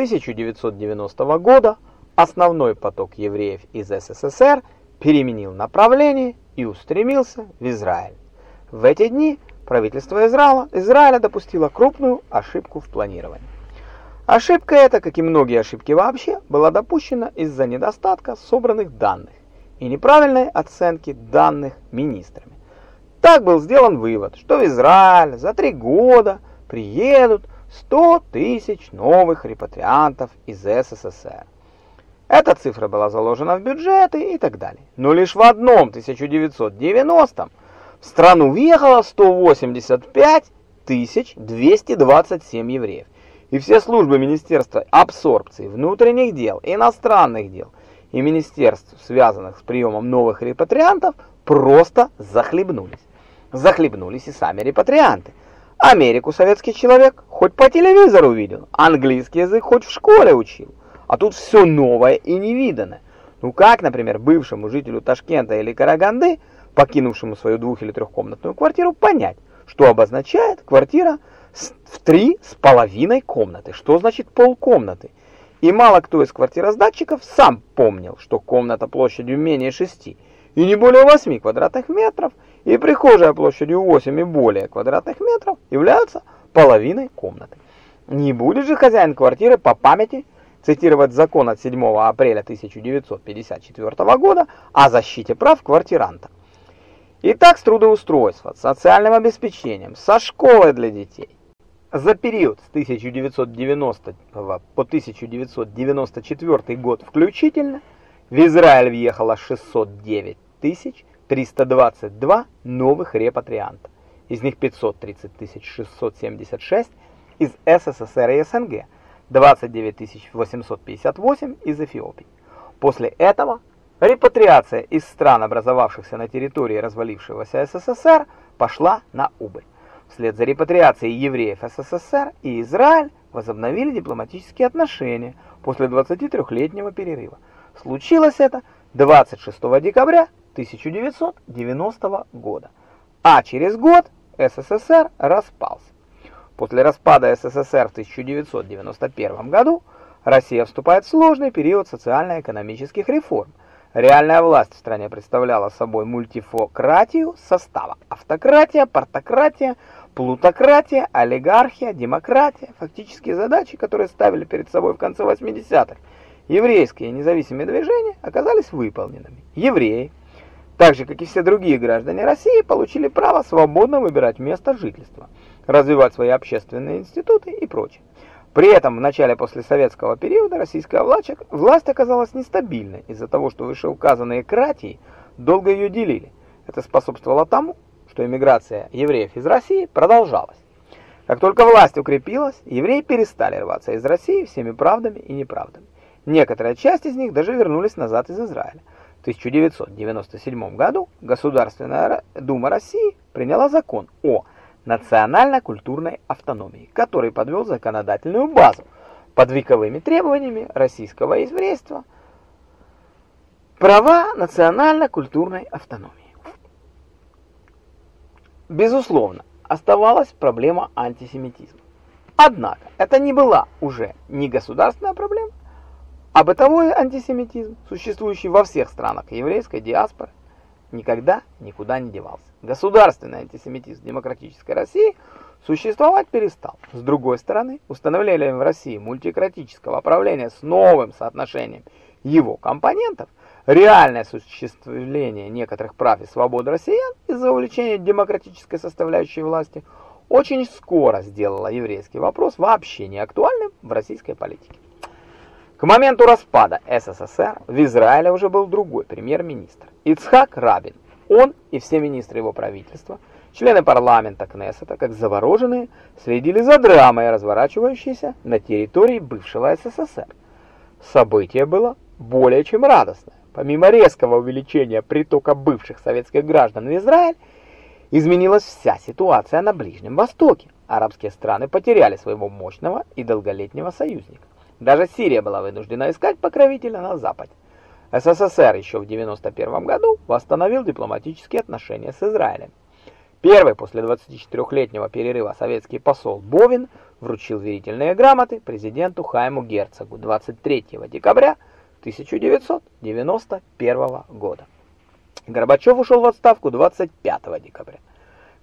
1990 года основной поток евреев из СССР переменил направление и устремился в Израиль. В эти дни правительство Израиля, Израиля допустило крупную ошибку в планировании. Ошибка эта, как и многие ошибки вообще, была допущена из-за недостатка собранных данных и неправильной оценки данных министрами. Так был сделан вывод, что в Израиль за три года приедут 100 тысяч новых репатриантов из СССР. Эта цифра была заложена в бюджеты и так далее. Но лишь в одном 1990 в страну въехало 185 227 евреев. И все службы Министерства абсорбции, внутренних дел, иностранных дел и министерств, связанных с приемом новых репатриантов, просто захлебнулись. Захлебнулись и сами репатрианты. Америку советский человек хоть по телевизору видел, английский язык хоть в школе учил. А тут все новое и невиданное. Ну как, например, бывшему жителю Ташкента или Караганды, покинувшему свою двух- или трехкомнатную квартиру, понять, что обозначает квартира в три с половиной комнаты. Что значит полкомнаты? И мало кто из квартироздатчиков сам помнил, что комната площадью менее 6 и не более 8 квадратных метров, и прихожая площадью 8 и более квадратных метров являются половиной комнаты. Не будет же хозяин квартиры по памяти цитировать закон от 7 апреля 1954 года о защите прав квартиранта. Итак, с трудоустройством, социальным обеспечением, со школой для детей. За период с 1990 по 1994 год включительно в Израиль въехало 609 322 новых репатрианта. Из них 530 676 из СССР и СНГ, 29 858 из Эфиопии. После этого репатриация из стран, образовавшихся на территории развалившегося СССР, пошла на убыль. Вслед за репатриацией евреев СССР и Израиль возобновили дипломатические отношения после 23-летнего перерыва. Случилось это 26 декабря 1990 года, а через год СССР распался. После распада СССР в 1991 году Россия вступает в сложный период социально-экономических реформ. Реальная власть в стране представляла собой мультифократию состава: автократия, партократия, плутократия, олигархия, демократия. Фактические задачи, которые ставили перед собой в конце 80-х еврейские независимые движения, оказались выполненными. Евреи, так же как и все другие граждане России, получили право свободно выбирать место жительства – развивать свои общественные институты и прочее. При этом в начале послесоветского периода российская власть, оказалась нестабильной из-за того, что вышеуказанные кратии долго ее делили. Это способствовало тому, что эмиграция евреев из России продолжалась. Как только власть укрепилась, евреи перестали рваться из России всеми правдами и неправдами. Некоторая часть из них даже вернулись назад из Израиля. В 1997 году Государственная Дума России приняла закон о национально-культурной автономии, который подвел законодательную базу под вековыми требованиями российского еврейства права национально-культурной автономии. Безусловно, оставалась проблема антисемитизма. Однако, это не была уже не государственная проблема, а бытовой антисемитизм, существующий во всех странах еврейской диаспоры, никогда никуда не девался. Государственный антисемитизм демократической России существовать перестал. С другой стороны, установление в России мультикратического правления с новым соотношением его компонентов, реальное осуществление некоторых прав и свобод россиян из-за увеличения демократической составляющей власти очень скоро сделало еврейский вопрос вообще не актуальным в российской политике. К моменту распада СССР в Израиле уже был другой премьер-министр – Ицхак Рабин. Он и все министры его правительства, члены парламента Кнессета, как завороженные, следили за драмой, разворачивающейся на территории бывшего СССР. Событие было более чем радостное. Помимо резкого увеличения притока бывших советских граждан в Израиль, изменилась вся ситуация на Ближнем Востоке. Арабские страны потеряли своего мощного и долголетнего союзника. Даже Сирия была вынуждена искать покровителя на Западе. СССР еще в 91 году восстановил дипломатические отношения с Израилем. Первый после 24-летнего перерыва советский посол Бовин вручил верительные грамоты президенту Хайму Герцогу 23 декабря 1991 года. Горбачев ушел в отставку 25 декабря.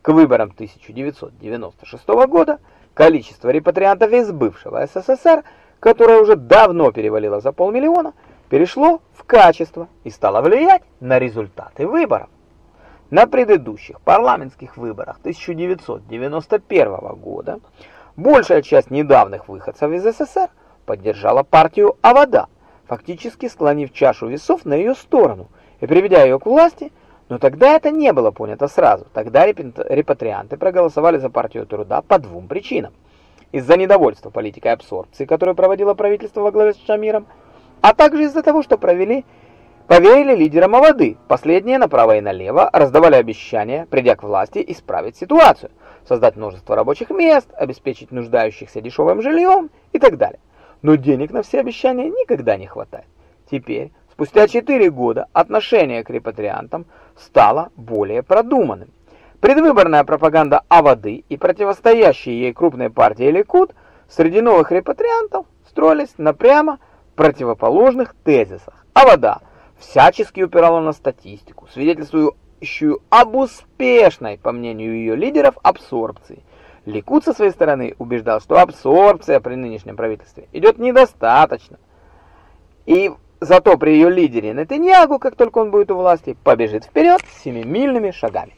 К выборам 1996 года количество репатриантов из бывшего СССР, которое уже давно перевалило за полмиллиона, перешло в качество и стало влиять на результаты выборов. На предыдущих парламентских выборах 1991 года большая часть недавних выходцев из СССР поддержала партию Авода, фактически склонив чашу весов на ее сторону и приведя ее к власти – но тогда это не было понято сразу. Тогда репатрианты проголосовали за партию труда по двум причинам. Из-за недовольства политикой абсорбции, которую проводило правительство во главе с Шамиром, а также из-за того, что провели поверили лидерам воды. Последние направо и налево раздавали обещания, придя к власти, исправить ситуацию, создать множество рабочих мест, обеспечить нуждающихся дешевым жильем и так далее. Но денег на все обещания никогда не хватает. Теперь Спустя 4 года отношение к репатриантам стало более продуманным. Предвыборная пропаганда Авады и противостоящие ей крупные партии Ликуд среди новых репатриантов строились на прямо противоположных тезисах. Авада всячески упирала на статистику, свидетельствующую об успешной, по мнению ее лидеров, абсорбции. Ликуд со своей стороны убеждал, что абсорбция при нынешнем правительстве идет недостаточно. И Зато при ее лидере Нетаньягу, как только он будет у власти, побежит вперед семимильными шагами.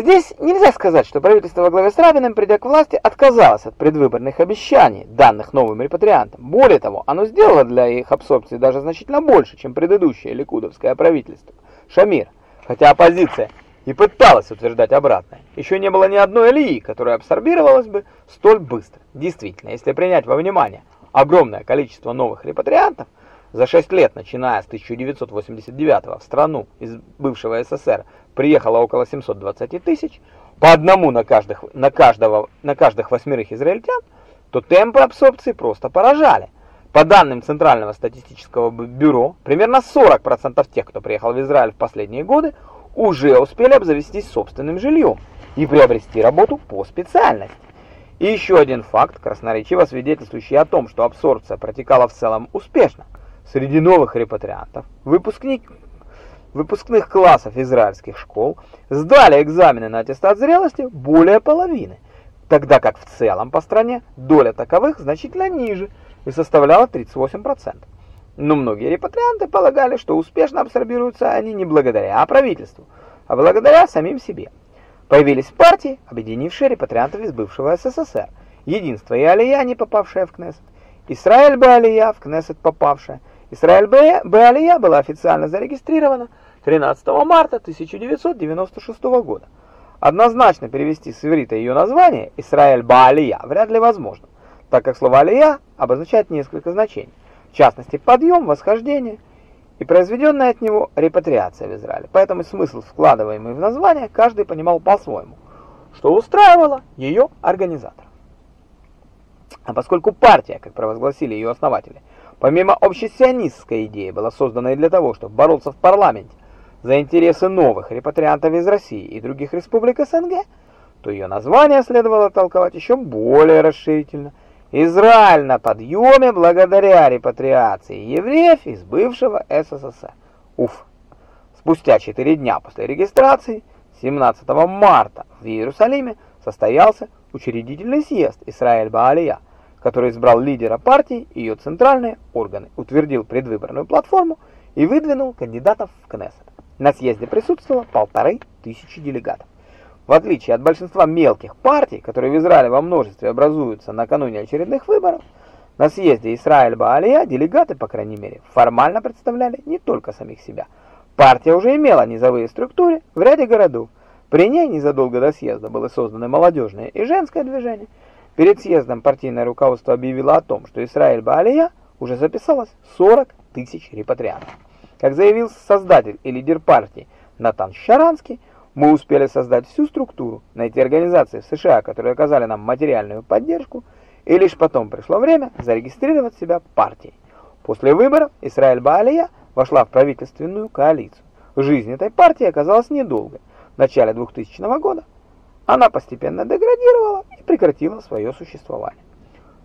Здесь нельзя сказать, что правительство во главе с Рабиным, придя к власти, отказалось от предвыборных обещаний, данных новым репатриантам. Более того, оно сделало для их абсорбции даже значительно больше, чем предыдущее ликудовское правительство. Шамир, хотя оппозиция и пыталась утверждать обратное, еще не было ни одной алии, которая абсорбировалась бы столь быстро. Действительно, если принять во внимание огромное количество новых репатриантов, за 6 лет, начиная с 1989 в страну из бывшего СССР приехало около 720 тысяч, по одному на, каждых, на, каждого, на каждых восьмерых израильтян, то темпы абсорбции просто поражали. По данным Центрального статистического бюро, примерно 40% тех, кто приехал в Израиль в последние годы, уже успели обзавестись собственным жильем и приобрести работу по специальности. И еще один факт, красноречиво свидетельствующий о том, что абсорбция протекала в целом успешно – Среди новых репатриантов выпускник, выпускных классов израильских школ сдали экзамены на аттестат зрелости более половины, тогда как в целом по стране доля таковых значительно ниже и составляла 38%. Но многие репатрианты полагали, что успешно абсорбируются они не благодаря правительству, а благодаря самим себе. Появились партии, объединившие репатриантов из бывшего СССР, Единство и Алия, не попавшая в Кнессет, Израиль Баалия, в Кнессет попавшая, Исраэль Беалия была официально зарегистрирована 13 марта 1996 года. Однозначно перевести с иврита ее название Исраэль Баалия вряд ли возможно, так как слово «алия» обозначает несколько значений, в частности подъем, восхождение и произведенная от него репатриация в Израиле. Поэтому смысл, вкладываемый в название, каждый понимал по-своему, что устраивало ее организатора. А поскольку партия, как провозгласили ее основатели, Помимо общесионистской идеи, была создана и для того, чтобы бороться в парламенте за интересы новых репатриантов из России и других республик СНГ, то ее название следовало толковать еще более расширительно. Израиль на подъеме благодаря репатриации евреев из бывшего СССР. Уф! Спустя 4 дня после регистрации, 17 марта в Иерусалиме состоялся учредительный съезд Исраэль Баалия – который избрал лидера партии и ее центральные органы, утвердил предвыборную платформу и выдвинул кандидатов в Кнессет. На съезде присутствовало полторы тысячи делегатов. В отличие от большинства мелких партий, которые в Израиле во множестве образуются накануне очередных выборов, на съезде Исраэль Баалия делегаты, по крайней мере, формально представляли не только самих себя. Партия уже имела низовые структуры в ряде городов. При ней незадолго до съезда было создано молодежное и женское движение – Перед съездом партийное руководство объявило о том, что Исраиль Баалия уже записалось 40 тысяч репатриантов. Как заявил создатель и лидер партии Натан Шаранский, мы успели создать всю структуру, найти организации в США, которые оказали нам материальную поддержку, и лишь потом пришло время зарегистрировать себя партией. После выборов Исраиль Баалия вошла в правительственную коалицию. Жизнь этой партии оказалась недолгой. В начале 2000 года она постепенно деградировала прекратила свое существование.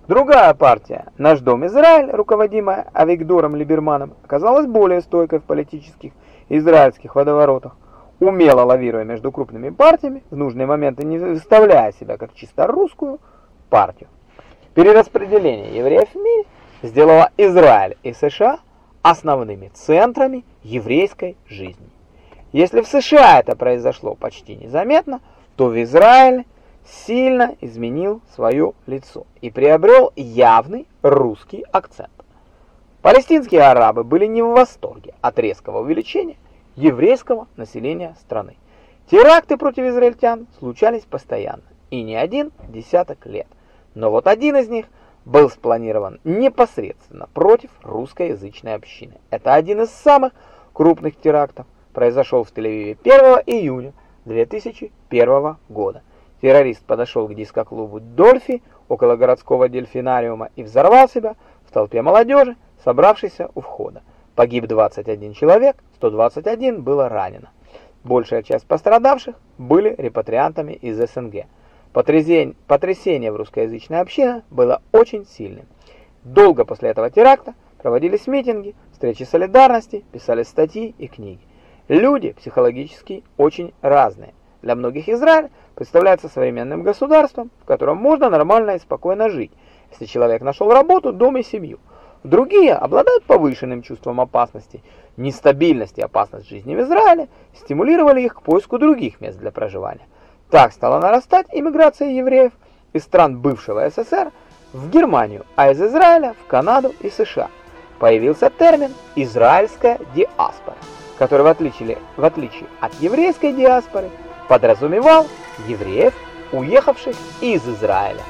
Другая партия, Наш дом Израиль, руководимая Авигдором Либерманом, оказалась более стойкой в политических израильских водоворотах, умело лавируя между крупными партиями, в нужные моменты не выставляя себя как чисто русскую партию. Перераспределение евреев в мире сделало Израиль и США основными центрами еврейской жизни. Если в США это произошло почти незаметно, то в Израиле сильно изменил свое лицо и приобрел явный русский акцент. Палестинские арабы были не в восторге от резкого увеличения еврейского населения страны. Теракты против израильтян случались постоянно, и не один десяток лет. Но вот один из них был спланирован непосредственно против русскоязычной общины. Это один из самых крупных терактов, произошел в Тель-Авиве 1 июня 2001 года. Террорист подошел к дискоклубу «Дольфи» около городского дельфинариума и взорвал себя в толпе молодежи, собравшейся у входа. Погиб 21 человек, 121 было ранено. Большая часть пострадавших были репатриантами из СНГ. Потрясение в русскоязычной общине было очень сильным. Долго после этого теракта проводились митинги, встречи солидарности, писались статьи и книги. Люди психологически очень разные. Для многих Израиль представляется современным государством, в котором можно нормально и спокойно жить, если человек нашел работу, дом и семью. Другие обладают повышенным чувством опасности. Нестабильность и опасность жизни в Израиле стимулировали их к поиску других мест для проживания. Так стала нарастать иммиграция евреев из стран бывшего СССР в Германию, а из Израиля в Канаду и США. Появился термин «израильская диаспора», который в отличие, в отличие от еврейской диаспоры подразумевал евреев, уехавших из Израиля.